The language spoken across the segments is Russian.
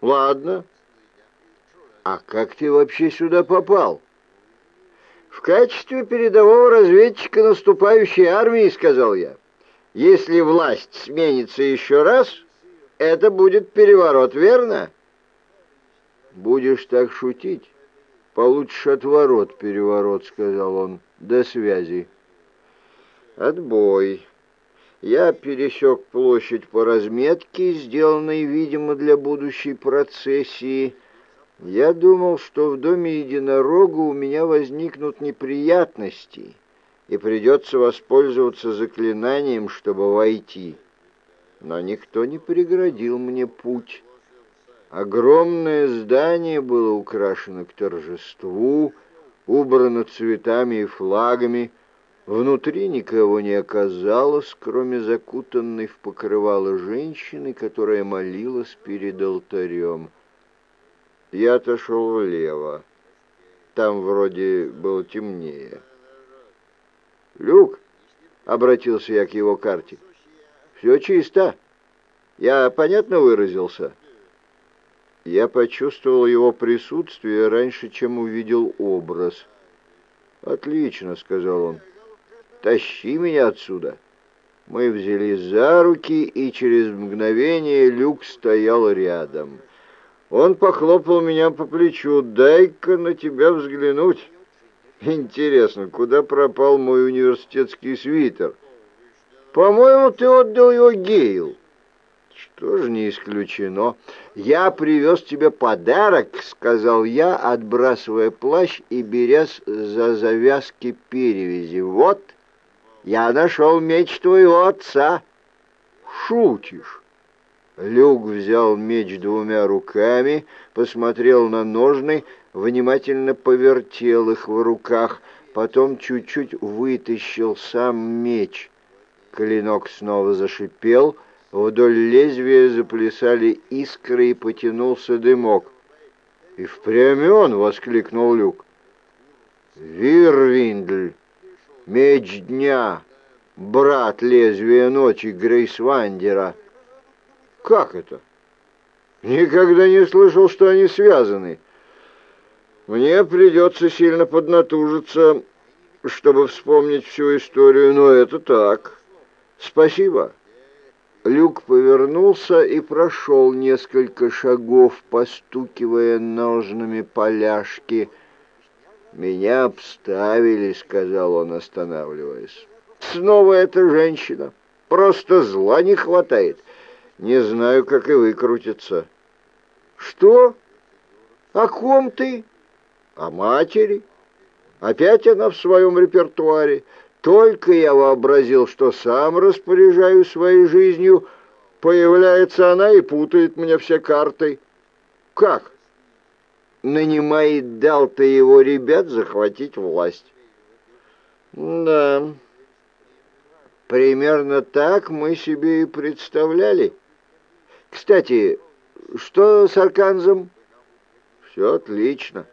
Ладно. А как ты вообще сюда попал? В качестве передового разведчика наступающей армии, сказал я. Если власть сменится еще раз, это будет переворот, верно? Будешь так шутить, получишь отворот переворот, сказал он. До связи. Отбой. Я пересек площадь по разметке, сделанной, видимо, для будущей процессии. Я думал, что в доме единорога у меня возникнут неприятности, и придется воспользоваться заклинанием, чтобы войти. Но никто не преградил мне путь. Огромное здание было украшено к торжеству, убрано цветами и флагами. Внутри никого не оказалось, кроме закутанной в покрывало женщины, которая молилась перед алтарем. Я отошел влево. Там вроде было темнее. «Люк!» — обратился я к его карте. «Все чисто. Я понятно выразился?» Я почувствовал его присутствие раньше, чем увидел образ. «Отлично», — сказал он. «Тащи меня отсюда». Мы взялись за руки, и через мгновение Люк стоял рядом. Он похлопал меня по плечу. «Дай-ка на тебя взглянуть». «Интересно, куда пропал мой университетский свитер?» «По-моему, ты отдал его Гейл». «Что же не исключено?» «Я привез тебе подарок», — сказал я, отбрасывая плащ и берясь за завязки перевязи. «Вот, я нашел меч твоего отца». «Шутишь?» Люк взял меч двумя руками, посмотрел на ножны, внимательно повертел их в руках, потом чуть-чуть вытащил сам меч. Клинок снова зашипел — Вдоль лезвия заплясали искры и потянулся дымок. «И впрямь он!» — воскликнул Люк. «Вирвиндль! Меч дня! Брат лезвия ночи Грейсвандера!» «Как это?» «Никогда не слышал, что они связаны. Мне придется сильно поднатужиться, чтобы вспомнить всю историю, но это так. Спасибо». Люк повернулся и прошел несколько шагов, постукивая ножными поляшки. «Меня обставили», — сказал он, останавливаясь. «Снова эта женщина. Просто зла не хватает. Не знаю, как и выкрутиться». «Что? О ком ты?» «О матери. Опять она в своем репертуаре. Только я вообразил, что сам распоряжаю своей жизнью, появляется она и путает мне все карты. Как? Нанимает дал-то его ребят захватить власть. Да, примерно так мы себе и представляли. Кстати, что с Арканзом? Все отлично.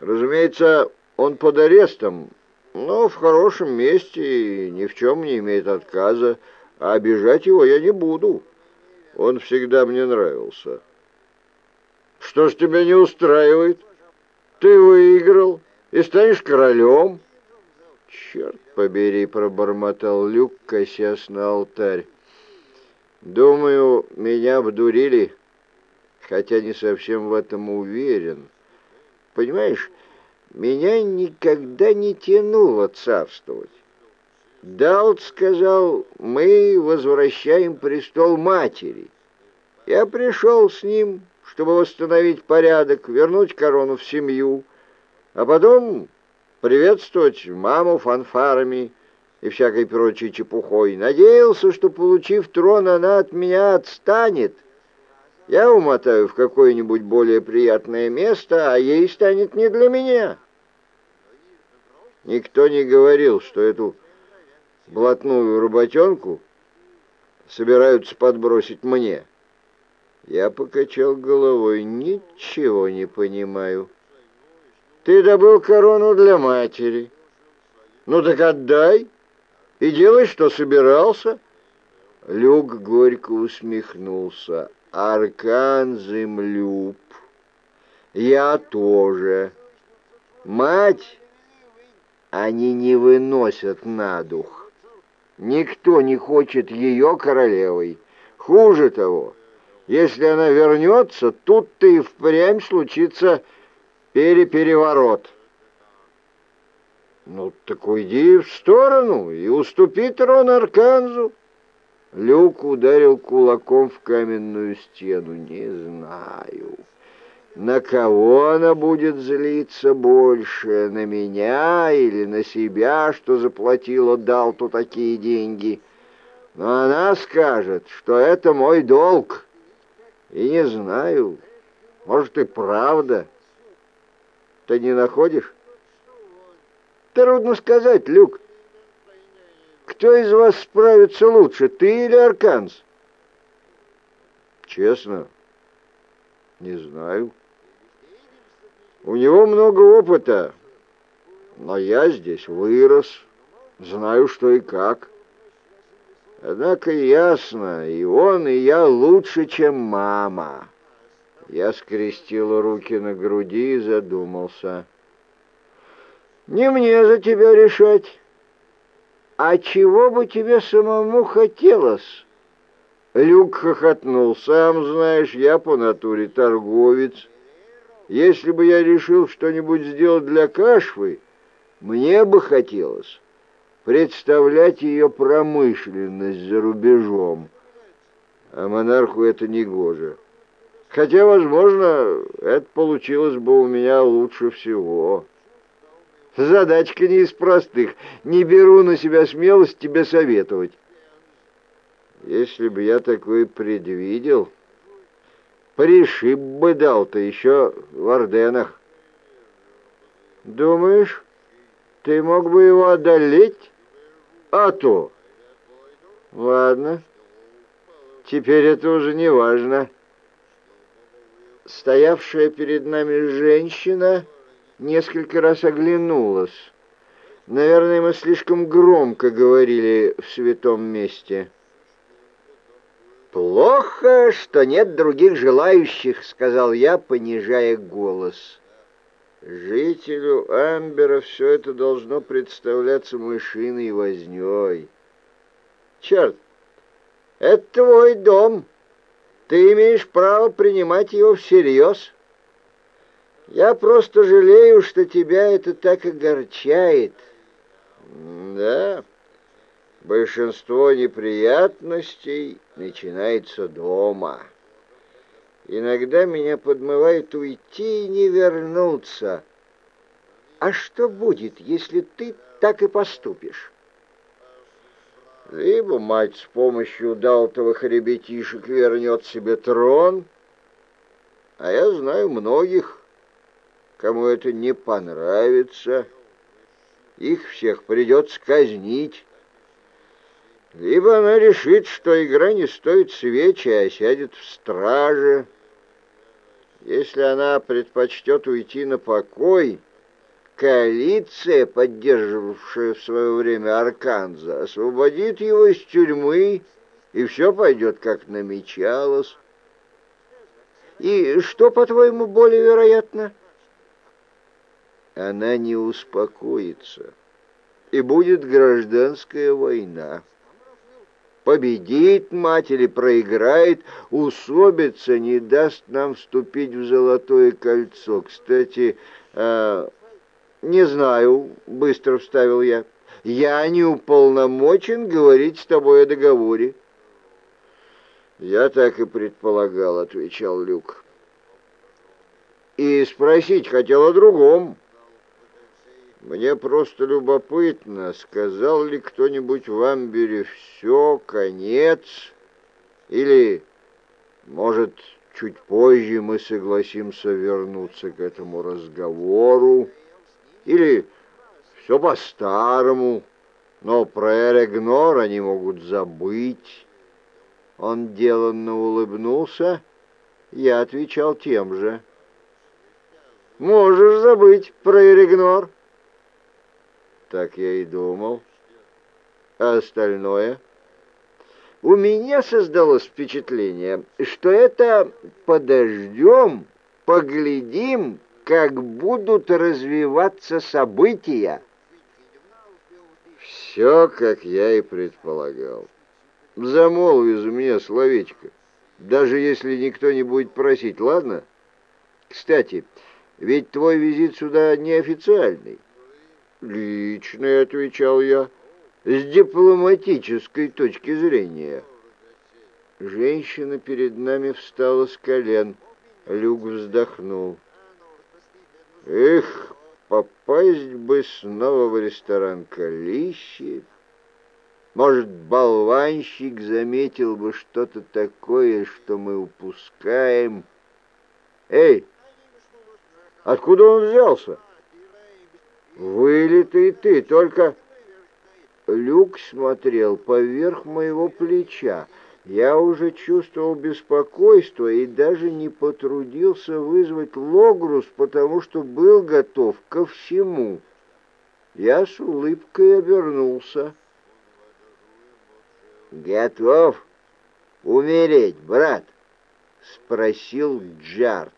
Разумеется, он под арестом, но в хорошем месте и ни в чем не имеет отказа, а обижать его я не буду. Он всегда мне нравился. Что ж тебя не устраивает? Ты выиграл и станешь королем. Черт побери, пробормотал Люк, косясь на алтарь. Думаю, меня обдурили, хотя не совсем в этом уверен. Понимаешь, меня никогда не тянуло царствовать. Далт сказал, мы возвращаем престол матери. Я пришел с ним, чтобы восстановить порядок, вернуть корону в семью, а потом приветствовать маму фанфарами и всякой прочей чепухой. Надеялся, что, получив трон, она от меня отстанет. Я умотаю в какое-нибудь более приятное место, а ей станет не для меня. Никто не говорил, что эту блатную работенку собираются подбросить мне. Я покачал головой. Ничего не понимаю. Ты добыл корону для матери. Ну так отдай и делай, что собирался. Люк горько усмехнулся. Аркан землюб. Я тоже. Мать они не выносят на дух. Никто не хочет ее королевой. Хуже того, если она вернется, тут-то и впрямь случится перепереворот. Ну, так уйди в сторону и уступи трон Арканзу. Люк ударил кулаком в каменную стену. Не знаю, на кого она будет злиться больше, на меня или на себя, что заплатила Далту такие деньги. Но она скажет, что это мой долг. И не знаю, может и правда. Ты не находишь? Трудно сказать, Люк. Кто из вас справится лучше, ты или Арканс? Честно, не знаю. У него много опыта, но я здесь вырос, знаю, что и как. Однако ясно, и он, и я лучше, чем мама. Я скрестил руки на груди и задумался. Не мне за тебя решать. «А чего бы тебе самому хотелось?» Люк хохотнул. «Сам знаешь, я по натуре торговец. Если бы я решил что-нибудь сделать для Кашвы, мне бы хотелось представлять ее промышленность за рубежом. А монарху это не гоже. Хотя, возможно, это получилось бы у меня лучше всего». Задачка не из простых. Не беру на себя смелость тебе советовать. Если бы я такой предвидел, пришиб бы дал-то еще в Орденах. Думаешь, ты мог бы его одолеть? А то. Ладно, теперь это уже не важно. Стоявшая перед нами женщина несколько раз оглянулась. Наверное, мы слишком громко говорили в святом месте. «Плохо, что нет других желающих», — сказал я, понижая голос. Жителю Амбера все это должно представляться мышиной возней. «Черт, это твой дом. Ты имеешь право принимать его всерьез». Я просто жалею, что тебя это так огорчает. Да, большинство неприятностей начинается дома. Иногда меня подмывает уйти и не вернуться. А что будет, если ты так и поступишь? Либо мать с помощью далтовых ребятишек вернет себе трон, а я знаю многих, кому это не понравится, их всех придется казнить. Либо она решит, что игра не стоит свечи, а сядет в страже. Если она предпочтет уйти на покой, коалиция, поддерживавшая в свое время Арканза, освободит его из тюрьмы, и все пойдет, как намечалось. И что, по-твоему, более вероятно? — она не успокоится, и будет гражданская война. Победит мать или проиграет, усобица не даст нам вступить в золотое кольцо. Кстати, э, не знаю, быстро вставил я. Я не уполномочен говорить с тобой о договоре. Я так и предполагал, отвечал Люк. И спросить хотел о другом. Мне просто любопытно, сказал ли кто-нибудь в Амбере «все, конец» или, может, чуть позже мы согласимся вернуться к этому разговору или все по-старому, но про Эрегнор они могут забыть. Он деланно улыбнулся, я отвечал тем же. «Можешь забыть про Эрегнор». Так я и думал. А остальное? у меня создалось впечатление, что это подождем, поглядим, как будут развиваться события. Все, как я и предполагал. Замолви за меня словечко, даже если никто не будет просить, ладно? Кстати, ведь твой визит сюда неофициальный. Личный, отвечал я, с дипломатической точки зрения. Женщина перед нами встала с колен. Люк вздохнул. Эх, попасть бы снова в ресторан Калищи. Может, болванщик заметил бы что-то такое, что мы упускаем. Эй, откуда он взялся? Вылитый ты, только... Люк смотрел поверх моего плеча. Я уже чувствовал беспокойство и даже не потрудился вызвать Логрус, потому что был готов ко всему. Я с улыбкой обернулся. «Готов умереть, брат?» — спросил Джарт.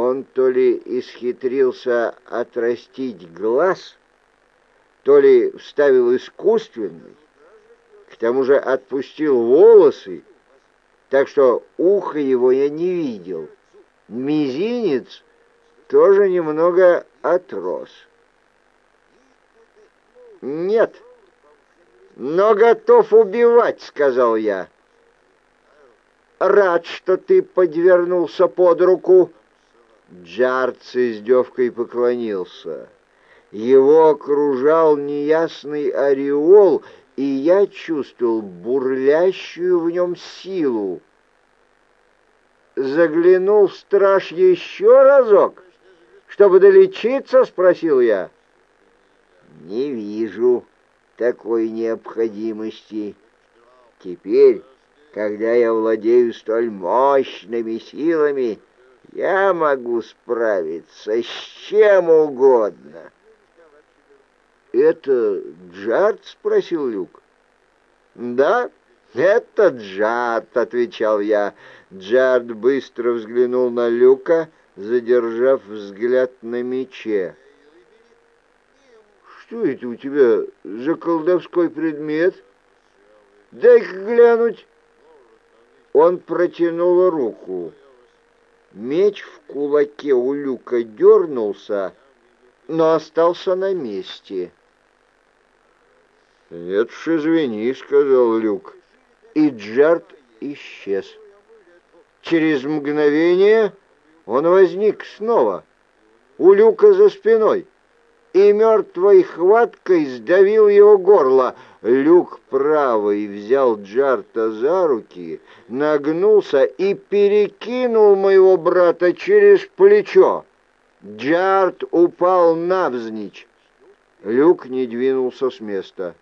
Он то ли исхитрился отрастить глаз, то ли вставил искусственный, к тому же отпустил волосы, так что ухо его я не видел. Мизинец тоже немного отрос. «Нет», но готов убивать», — сказал я. «Рад, что ты подвернулся под руку». Джард с издевкой поклонился. Его окружал неясный ореол, и я чувствовал бурлящую в нем силу. «Заглянул в страж еще разок, чтобы долечиться?» — спросил я. «Не вижу», такой необходимости. Теперь, когда я владею столь мощными силами, я могу справиться с чем угодно. «Это Джарт?» — спросил Люк. «Да, это Джарт», — отвечал я. Джарт быстро взглянул на Люка, задержав взгляд на мече что это у тебя за колдовской предмет? Дай-ка глянуть. Он протянул руку. Меч в кулаке у люка дернулся, но остался на месте. «Нет уж, извини», — сказал Люк. И Джарт исчез. Через мгновение он возник снова, у Люка за спиной и мертвой хваткой сдавил его горло. Люк правый взял Джарта за руки, нагнулся и перекинул моего брата через плечо. Джарт упал навзничь. Люк не двинулся с места.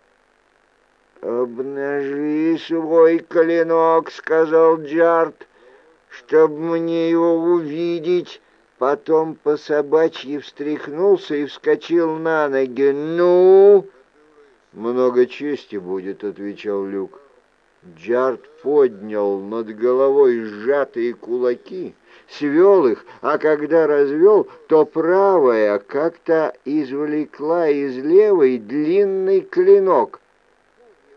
«Обнажи свой клинок», — сказал Джарт, — «чтоб мне его увидеть». Потом по собачьи встряхнулся и вскочил на ноги. «Ну?» «Много чести будет», — отвечал Люк. Джард поднял над головой сжатые кулаки, свел их, а когда развел, то правая как-то извлекла из левой длинный клинок.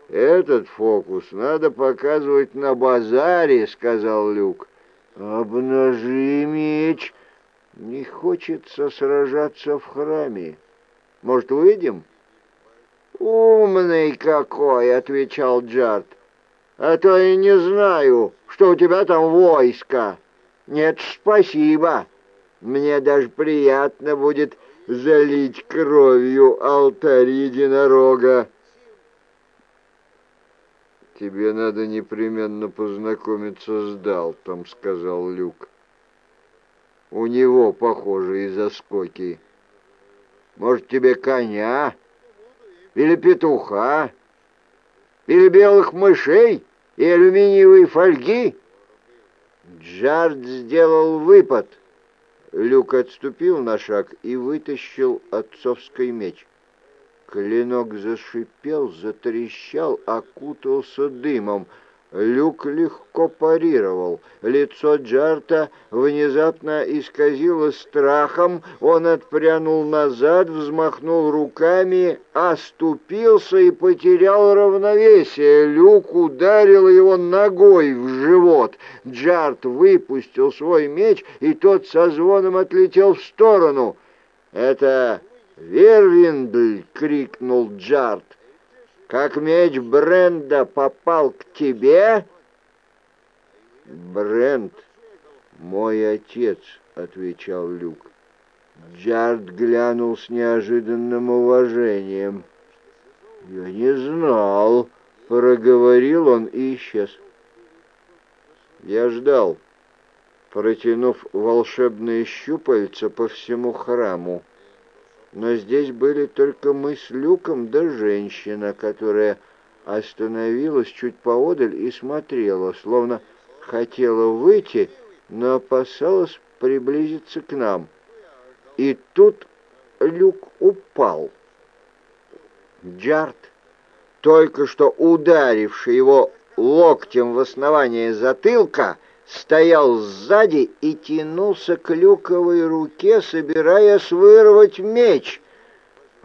«Этот фокус надо показывать на базаре», — сказал Люк. «Обнажи меч», не хочется сражаться в храме. Может, выйдем? «Умный какой!» — отвечал Джард. «А то и не знаю, что у тебя там войско. Нет, спасибо. Мне даже приятно будет залить кровью алтарь единорога». «Тебе надо непременно познакомиться с Далтом», — сказал Люк. У него похожие заскоки. Может, тебе коня? Или петуха? Или белых мышей? И алюминиевой фольги?» Джард сделал выпад. Люк отступил на шаг и вытащил отцовский меч. Клинок зашипел, затрещал, окутался дымом. Люк легко парировал. Лицо Джарта внезапно исказило страхом. Он отпрянул назад, взмахнул руками, оступился и потерял равновесие. Люк ударил его ногой в живот. Джарт выпустил свой меч, и тот со звоном отлетел в сторону. «Это Вервиндль!» — крикнул Джарт как меч Бренда попал к тебе?» «Бренд, мой отец», — отвечал Люк. Джард глянул с неожиданным уважением. «Я не знал», — проговорил он и исчез. Я ждал, протянув волшебные щупальца по всему храму но здесь были только мы с Люком да женщина, которая остановилась чуть поодаль и смотрела, словно хотела выйти, но опасалась приблизиться к нам. И тут Люк упал. Джарт, только что ударивший его локтем в основание затылка, — стоял сзади и тянулся к люковой руке, собираясь вырвать меч.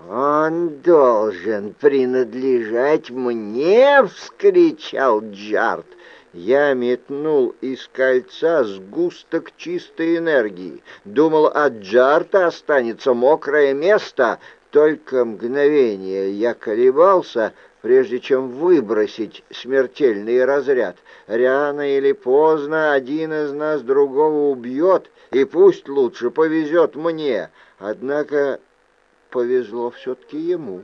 «Он должен принадлежать мне!» — вскричал Джарт. Я метнул из кольца сгусток чистой энергии. Думал, от Джарта останется мокрое место. Только мгновение я колебался, прежде чем выбросить смертельный разряд. Рано или поздно один из нас другого убьет, и пусть лучше повезет мне. Однако повезло все-таки ему.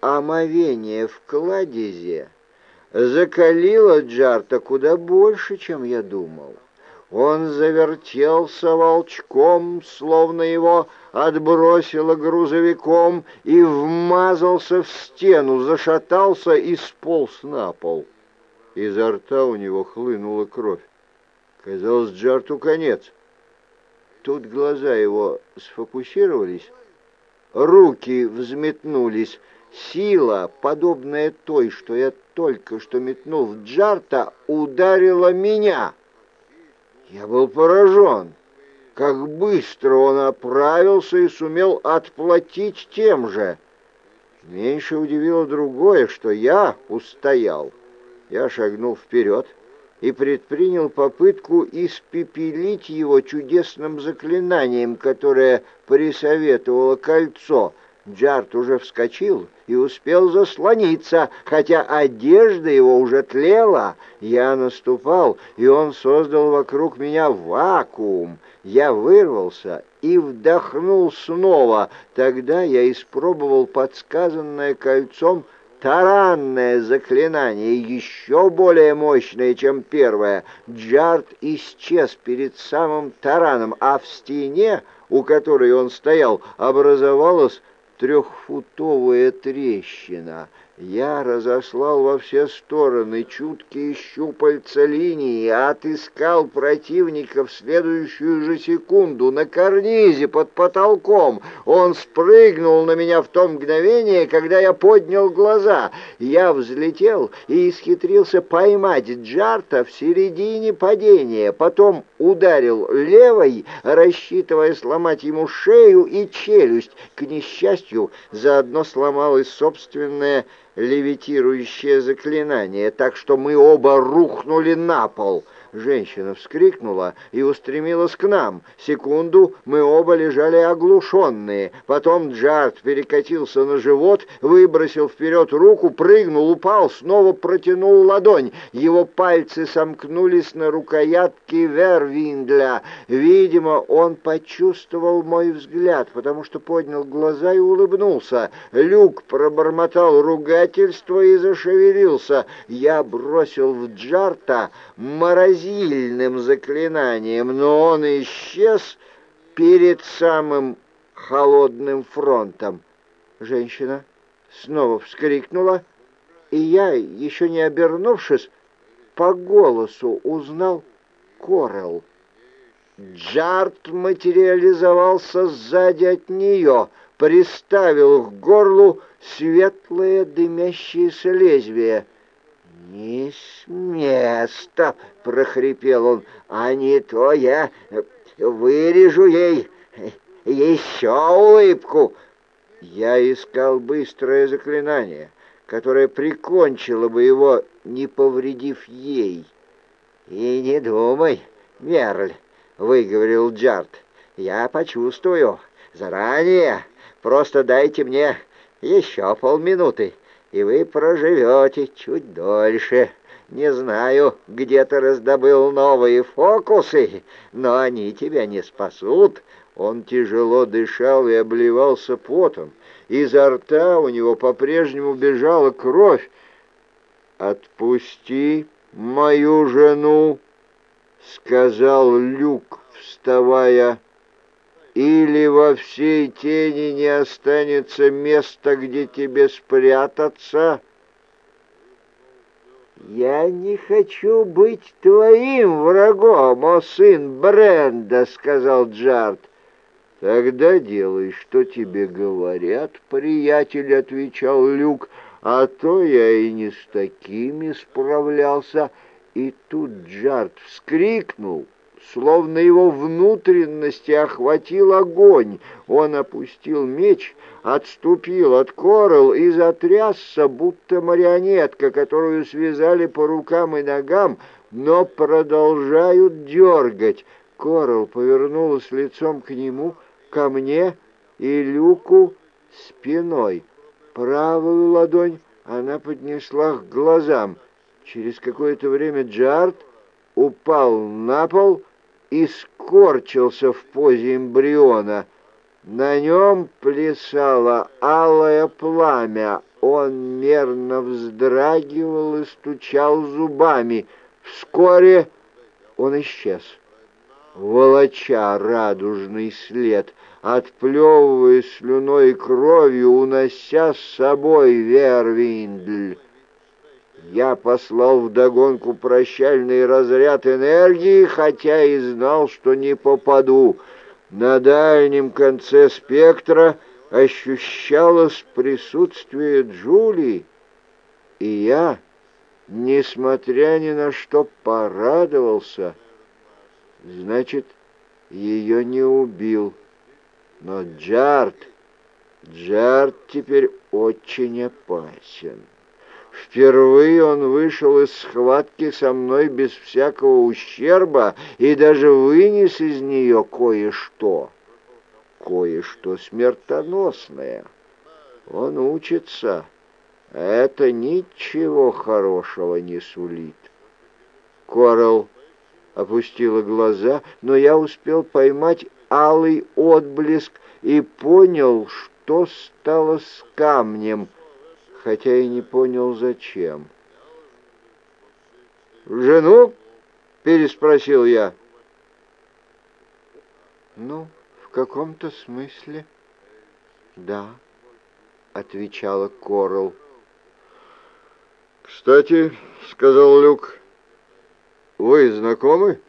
Омовение в кладезе закалило Джарта куда больше, чем я думал. Он завертелся волчком, словно его отбросило грузовиком, и вмазался в стену, зашатался и сполз на пол. Изо рта у него хлынула кровь. Казалось, Джарту конец. Тут глаза его сфокусировались, руки взметнулись. Сила, подобная той, что я только что метнул в Джарта, ударила меня — я был поражен, как быстро он оправился и сумел отплатить тем же. Меньше удивило другое, что я устоял. Я шагнул вперед и предпринял попытку испепелить его чудесным заклинанием, которое присоветовало кольцо. Джарт уже вскочил и успел заслониться, хотя одежда его уже тлела. Я наступал, и он создал вокруг меня вакуум. Я вырвался и вдохнул снова. Тогда я испробовал подсказанное кольцом таранное заклинание, еще более мощное, чем первое. Джарт исчез перед самым тараном, а в стене, у которой он стоял, образовалась трехфутовая трещина. Я разослал во все стороны чуткие щупальца линии, отыскал противника в следующую же секунду на карнизе под потолком. Он спрыгнул на меня в то мгновение, когда я поднял глаза. Я взлетел и исхитрился поймать Джарта в середине падения, потом ударил левой, рассчитывая сломать ему шею и челюсть. К несчастью, заодно сломалась собственная левитирующее заклинание, так что мы оба рухнули на пол — Женщина вскрикнула и устремилась к нам. Секунду мы оба лежали оглушенные. Потом Джарт перекатился на живот, выбросил вперед руку, прыгнул, упал, снова протянул ладонь. Его пальцы сомкнулись на рукоятке Вервиндля. Видимо, он почувствовал мой взгляд, потому что поднял глаза и улыбнулся. Люк пробормотал ругательство и зашевелился. Я бросил в Джарта морозильник, сильным заклинанием, но он исчез перед самым холодным фронтом. Женщина снова вскрикнула, и я, еще не обернувшись, по голосу узнал Корел. Джарт материализовался сзади от нее, приставил к горлу светлое дымящееся лезвие. «Не с места!» — прохрипел он. «А не то я вырежу ей еще улыбку!» Я искал быстрое заклинание, которое прикончило бы его, не повредив ей. «И не думай, Мерль!» — выговорил Джарт. «Я почувствую. Заранее. Просто дайте мне еще полминуты, и вы проживете чуть дольше. Не знаю, где ты раздобыл новые фокусы, но они тебя не спасут». Он тяжело дышал и обливался потом. Изо рта у него по-прежнему бежала кровь. «Отпусти мою жену!» — сказал Люк, вставая. «Или во всей тени не останется места, где тебе спрятаться?» «Я не хочу быть твоим врагом, о сын Бренда», — сказал Джард. «Тогда делай, что тебе говорят, приятель», — отвечал Люк, «а то я и не с такими справлялся». И тут Джард вскрикнул, словно его внутренности охватил огонь. Он опустил меч, отступил от Корал и затрясся, будто марионетка, которую связали по рукам и ногам, но продолжают дергать. Корал повернулась лицом к нему, ко мне и Люку спиной. Правую ладонь она поднесла к глазам — Через какое-то время Джард упал на пол и скорчился в позе эмбриона. На нем плясало алое пламя. Он мерно вздрагивал и стучал зубами. Вскоре он исчез, волоча радужный след, отплевывая слюной и кровью, унося с собой Вервиндль. Я послал вдогонку прощальный разряд энергии, хотя и знал, что не попаду. На дальнем конце спектра ощущалось присутствие Джулии, и я, несмотря ни на что, порадовался. Значит, ее не убил. Но Джарт, Джарт теперь очень опасен. Впервые он вышел из схватки со мной без всякого ущерба и даже вынес из нее кое-что, кое-что смертоносное. Он учится, а это ничего хорошего не сулит. Корал опустила глаза, но я успел поймать алый отблеск и понял, что стало с камнем — хотя и не понял, зачем. «Жену?» — переспросил я. «Ну, в каком-то смысле, да», — отвечала Корл. «Кстати, — сказал Люк, — вы знакомы?»